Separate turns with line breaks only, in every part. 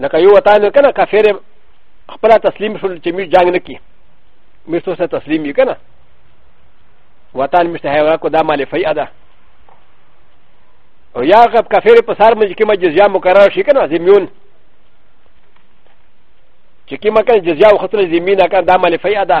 لکه یو وتا نه کنه کافر خپل تسلیم شول چې میر جنگ نکی میر څه تسلیم یې کنه وطن مشته هوا کو دا مال فی ادا او یا غب کافر په سر مې کې ما جزیا مقرر شي کنه زمیون چې کې ما کنه جزیا او خطر زمینه کنه دا مال فی ادا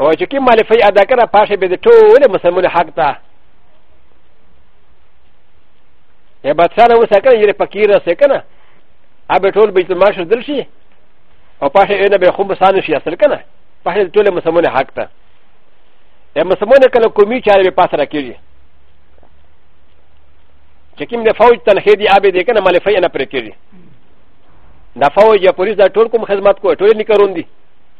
او چې کی مالفی ادا کړه پاشه به د ټول مسلمان حق ده یا بادشاہ نه وسه کنه یې فقیر سه کنه ابه ټول بیت المال شو دل شي او پاشه یې نه به خو مسان شي اصل کنه پاشه ټول مسلمان حق ده یا مسلمان کله کومي چاره به پاس راکېږي چې کوم د فوج تنخې دی ابه دې کنه مالفی نه پرې کېږي دا فوج یا پولیس دا ټول کوم خدمت کوي ټول نکرون دي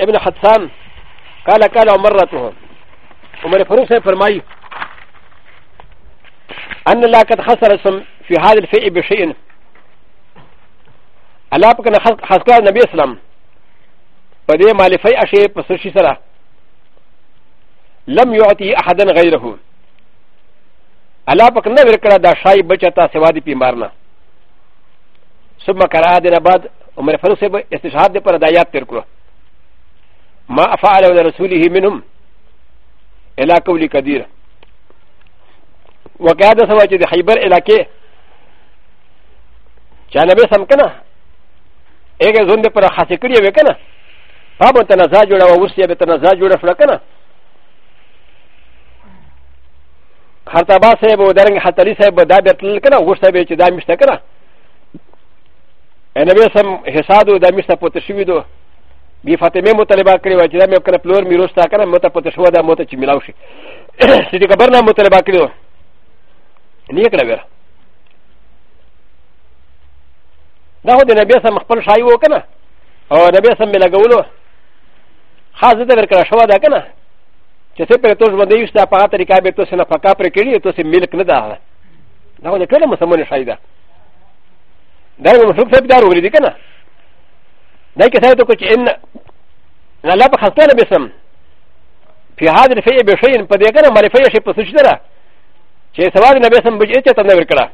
ابن حدثان قال قال عمرته عمر فاروق صاحب فرمائی ان الله قد خسر اسم في هذا الفئ بشيء الله پکې خسر نبی اسلام په دې مالفي اشي په سشي سره لم يعطي احدا غيره الله پکې نه ورکړه دا شای بچتا سوا دي پیمارنه ثم قرأ دنا بعد عمر فاروق صاحب استشهاد پر دایات تیر کړو ما افعل ولا رسوله منهم الى قول قدير وقعد سوا چې د خیبر علاقې چا نبی سم کنه هغه زوند پر خاصه کړی وې کنه په مو تنازع جوړه و ورسې به تنازع جوړه شو کنه حتی با صاحب و درنگ حتی لی صاحب دا بیرتل کنه غوش صاحب چه دا میشته کنه نبی سم حساد و دا میشته پوت شوی دو بی فاطمه مطالبه کړی و چې دا مې کنه پلور میروس تا کنه مت پوت شو دا مت چې ملاو شي چې کبر نه مطالبه کړی و نه کړه ویره دا هو د نبی سم خپل شای و کنه او نبی سم مې لګولو خاص دې ورکړه شو دا کنه چې څه پر توس باندې یوستا په هغه طریقه به توس نه فقا پر کړی توس ملک نه ده دا ولې ټول مسلمان شای ده دا یو مشروب صاحب دار وګړي دي کنه دا کې سره ته کوچ ان الله په خاصه نه بسم په هاذ رفع به شي په دې کنه مال رفع شي په سوچ دره چې سواد نه بسم بج اچ ته نه ورکړه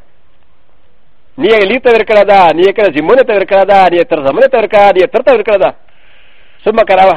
نیه لی ته ورکړه دا نیه کړه زمونه ته ورکړه دا نیه تر زمونه ته ورکړه دا نیه تر ته ورکړه دا ثم کراوه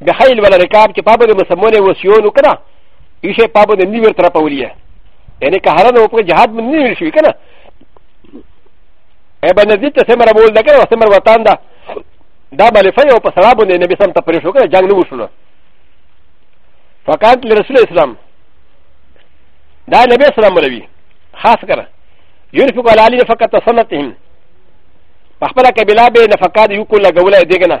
به خیل ولا رکاب چې پابو د مسمونه وسیو نو کنه یشه پابو د نیور تر پولیه یعنی که هرن او په جهاد من نیور شي کنه ای باندې دې ته سمره بول دا کنه سمره وطن دا دا باندې فیو په سلام باندې نبی سم ته پرې شو کنه جنگ نه وشو فقط لرسول اسلام دا نبی اسلام ولوي خاص کړه ينفق على علي فقط سنتهم فخبر كبلا بين فقاد يكون لغولا ديغنا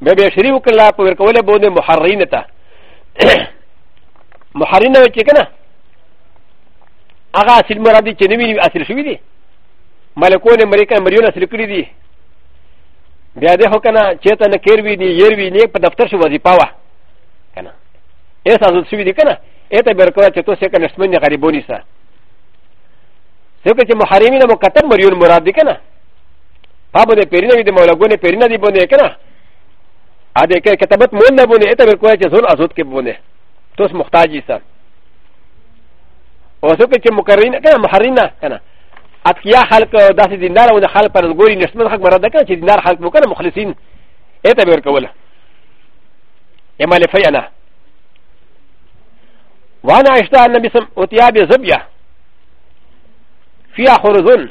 به به شری وکړه په ورکول به نه محرین ته محرین نه چې کنه هغه اصل مراد دي چې نوی اصل شوی دي ملکونه امریکا مریون اصل کړی دي بیا دې هو کنه چې ته نه کیر وی نه ير وی نه په دفتر شو وظیفه وا کنه ایس ازل شوی دي کنه اته برکوه چې تاسو کنه شتمن غریبونی سره ځکه چې محرمین مکتب مریون مراد دي کنه پابو دې پرینه وي د مولګونې پرینه دی بونه کنه ا دې کې کتابت مول نه بونه اته ور کوی چې زول ازود کې بونه توس محتاج یې سره اوسو کې چې مقررین کنه محرینه کنه اتکیا خلق داسې دیندار او د خلق پر ګوري نشمن خلق مراد کنه چې دیندار خلق مو کنه مخلصین اته ور کوله اما لفینا وانا اشتاء النبي سم اوتيا بزبيه فيها خرزون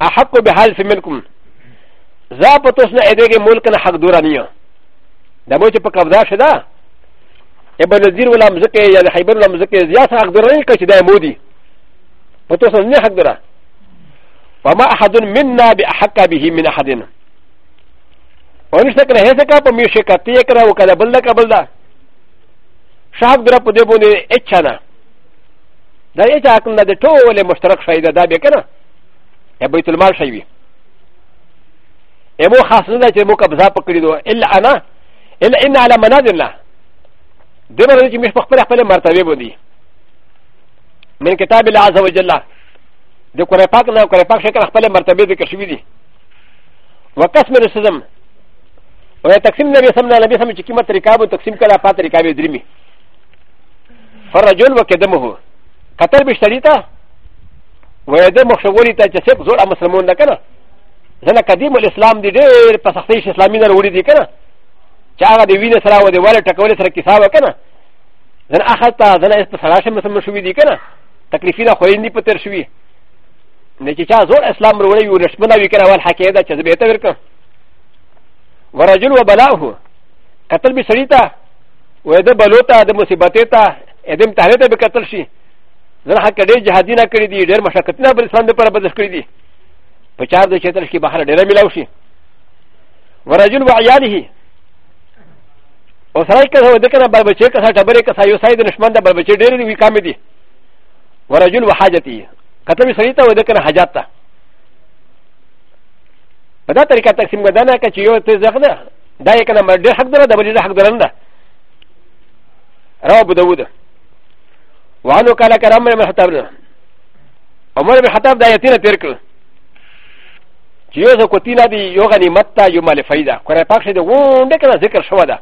احق به حال منکم زا په توس نه ادګه ملک نه حق دورا نیو د مو چې په قبضه شدا ابن نذیر ولا مزکه یا د حیبر ولا مزکه زیات حق دورا نه کچ دا مودي په توس نه حق دورا فما احد منا باحق به من احد ونشتکل هسکا په میو شکتی کرا وکړه بل نه کبل ده شاب ګره په دې باندې اچا نه دا یې چا کوم د ټول مشترک شای دا دا به کنه یا بیت المال شای وي امو خاص نه دا چې مو قبضه پکړی دو الا انا الا ان على منازلنا دې باندې چې مش په خپل خپل مرتبه باندې من کتاب الله عز وجل د قرآن پاک نه قرآن پاک شکل خپل مرتبه ذکر شوی دی وقسم رسزم و تقسیم نبی سم نه نبی سم چې کومه طریقه به تقسیم کړه په طریقه به درمی فرجل وکدمه قتل بشتری ته و یده مخشولی ته چې څوک زوړ مسلمان ده کنه ځنه قدیم الاسلام دی ډېر په سختۍ شي اسلامي نه وروړي دي کنه چې هغه د وینې سره و د وله ټکول سره کیسه و کنه ځنه اخر ته ځنه په سړاشه مسلمان شوی دی کنه تکلیفونه خو یې نه پتر شوی نه چې چا زور اسلام وروړی وي ورشمنه وي کنه اول حقیه ده چې زه به ته ورکړم ورجل وبلاه قتل به سړی ته و د بلو ته د مصیبتې ته د امتحانې ته به قتل شي زه حق ډېر جهادي نه کړی دي ډېر مشقتونه پر اسلام لپاره بدل کړی دي په چار د چتر کې بهر ډېر ملاو شي ورجل وعیاله او سړی که زه د کنه بل بچې که سړی ټبرې که سړی یو سړی د نشمن د بل بچې ډېر وي کامې دي ورجل وحاجتي کته به سړی ته وای د کنه حاجات ته په دا طریقه تقسیم کړه نه که چې یو ته زغ ده دا یې کنه مرډ حق دره د بل حق دره نه رواه ابو داود وعنو قال کرام من الخطاب عمر بن خطاب دا یتیره تیر کړ چې یو څه کوتینا دی یو غنیمت ته یو مال فایده قرآن پاک شه د وونډه کنه ذکر شوه ده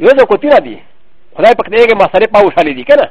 یو څه کوتینا دی خدای پاک دې کې مسالې پاوښالې دي کنه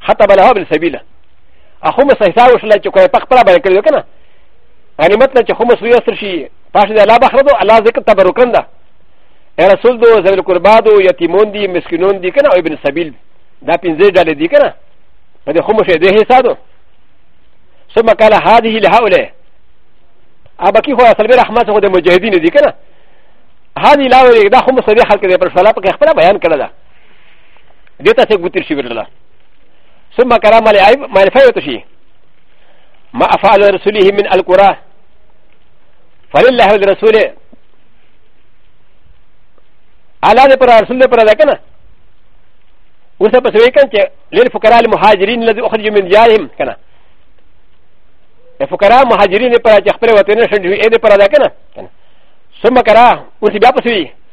حتی بل هو بل سبیله اخو مس حساب وشل چې کوی پخ پلا باندې کړو کنه غنیمت نه چې خو مس ویسر شي پاش دې الله بخره دو الله ذکر تبرکن ده رسول دو زویل قربا دو یتیمون دي مسکینون دي کنه او ابن سبیل دا پنځه ډلې دي کنه په دې خو مشه دې حساب دو ثم قال هذه لهؤلاء ابا کی خو اصل به رحمت خو د مجاهدین دي کنه هذه لهؤلاء دا خو مس دې خلک دې پر شلا په خپل بیان کړل دیتا سے گتر شی برلا ثم کرا مال عیب مال فیوت شی ما افعل رسوله من القرى فلله الرسول على ذي پر رسول پر ذکنا وسه پس وی کن چې للفقراء المهاجرين الذي اخرجوا من ديارهم کنا فقراء مهاجرين پر چې خپل وطن شډ وی اې پر ذکنا ثم کرا وسه بیا پس وی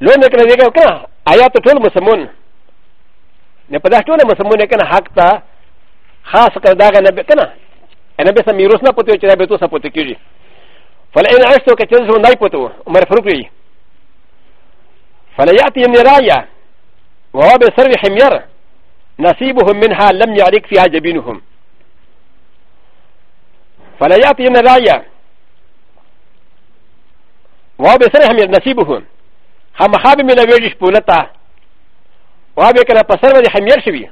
لو نه کنه دیګه کنه آیا ته ټول مسلمون نه په دا ټول مسلمون کنه حق ته خاص کړه دا نه کنه انا به سم میروس نه پته چې دا به تو سپوت کیږي فلئن عشتو که چل ژوندای پته عمر فاروق وی فلا یاتی من رایا وهو بسر حمیر نصيبهم منها لم يعرق فيها جبينهم فلا ياتي من رايه و به سره هم نصیب هو خامخا به ملاویږي شپونه ته و به کنه په سر باندې حمیر شوي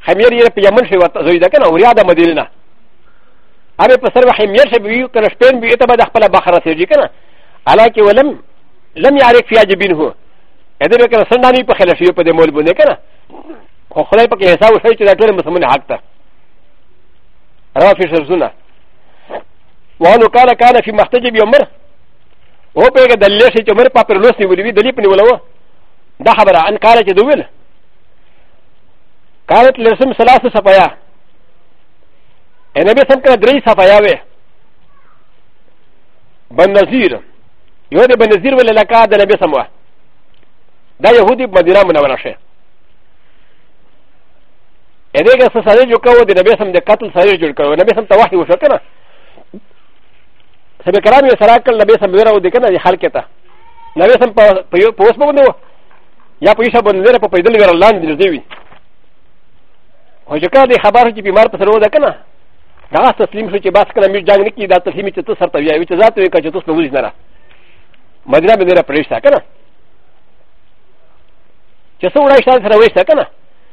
حمیر یې په یمن شوي ورته زوی ده کنه اوریا د مدینې نه هغه په سر باندې حمیر شوي کنه شپین به ته به د خپل بخره سېږي کنه حالانکه ولم لم يعرف فيها جبينه اذا به کنه سندانی په خلاف یو په دې مول باندې کنه خو خدای په کې حساب وشي چې دا ټول مسلمان حق ته رافي شرزونه وانو قال كان في محتجب عمر هو بيغا دليشي چې عمر پاپر لوس نیولې وي دلی پنی ولو دا خبره ان قال چې دویل قالت لرسم ثلاثه صفايا النبي سم کړه درې صفايا وې بن نذیر یو د بن نذیر ولې لکه د نبی سم وه دا يهودي مدينه منوره شه ا دې ګس سره جو کو د نبی سم د قتل سره جوړ کړو نبی سم ته وحي وشو کنه سبه کرام یې سره کړ نبی سم ویره و دې کنه حال کته نبی سم په په اوس باندې و یا په یشه باندې په پیدل ویره لاندې دی وی او چې کله دې خبر چې بیمار په سره و ده کنه دا تسلیم شو چې بس کله مې جنگ نه کی دا تسلیم چې ته سره ته وی چې ذات وی کړه چې تاسو نوځ نه را مدینه باندې را پرېښته کنه چې څو وړای شته سره وېښته کنه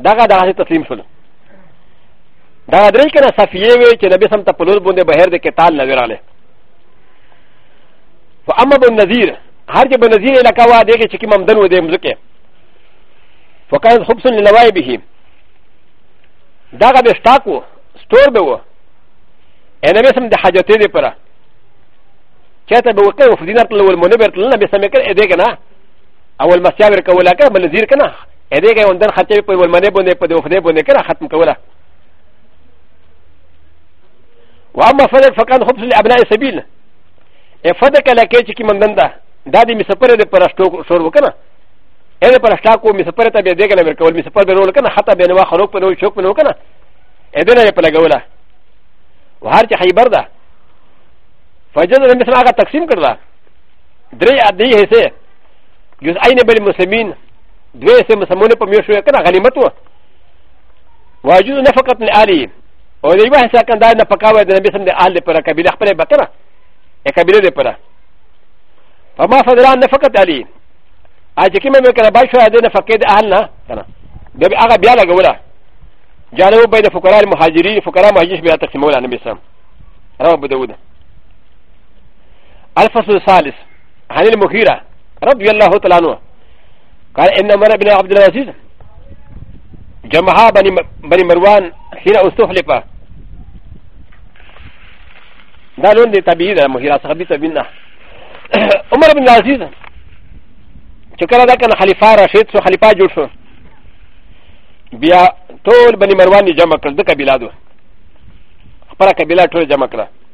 دغه دغه تسلیم شول دغه درې کنه صفیه وی چې نبی سم ته په لور باندې بهر د کتال نه وراله فاما بن نذیر هر چې بن نذیر علاقه وا دغه چې کوم دن و دې مزکه فکان خبس لنوای به دغه به شتاکو ستور به و ان نبی سم د حاجتې دې پره چاته به وکړ فدینات لول منبر تل نبی سم کړ دې کنه اول مسیا ور کوله که بل زیر کنه ا دې کې وندن خطه په ول منې باندې په دې وفدې باندې کنه ختم کوله واما فدک فکان خبز لابناء سبیل ا فدک لکه چې کی مندن ده دا دې مسپره دې پر اشتو شور وکنه ا دې پر اشتا کو مسپره ته به دې کنه ور کول مسپره به رول کنه خطه به نو خروق په نو شوک په نو کنه ا دې نه په لګوله وهر چې خیبر ده فجر دې مثلا هغه تقسیم کړل درې ادي حصے جز عین بل مسلمین دوی سه مسلمان په میو شو کنه غنیمت و واجوز نفقت الالی او دی وه سه کنه دا نه پکاوه د نبی سم د اهل پر قبیله خپل بکنه ا قبیله دی پر فما فضلان نفقت الی ا چې کیمه مې کنه بای شو د نفقت اهل نه کنه د هغه بیا لګوله جانو بین فقراء المهاجرین فقراء مهاجرین بیا تقسیمول نبی سم رواه ابو داود الفصل الثالث عن المغيرة رضي الله تعالى عنه قال إن عمر بن عبد العزيز جمعها بني, بني مروان حين استخلف دا لون دي تبعي ده مغيرة صحابي تبعينا عمر بن العزيز چې کله دا کنه خلیفہ راشد سو خلیفہ جوړ شو بیا ټول بني مروان جمع کړ د قبیلادو خپل قبیله ټول جمع کړه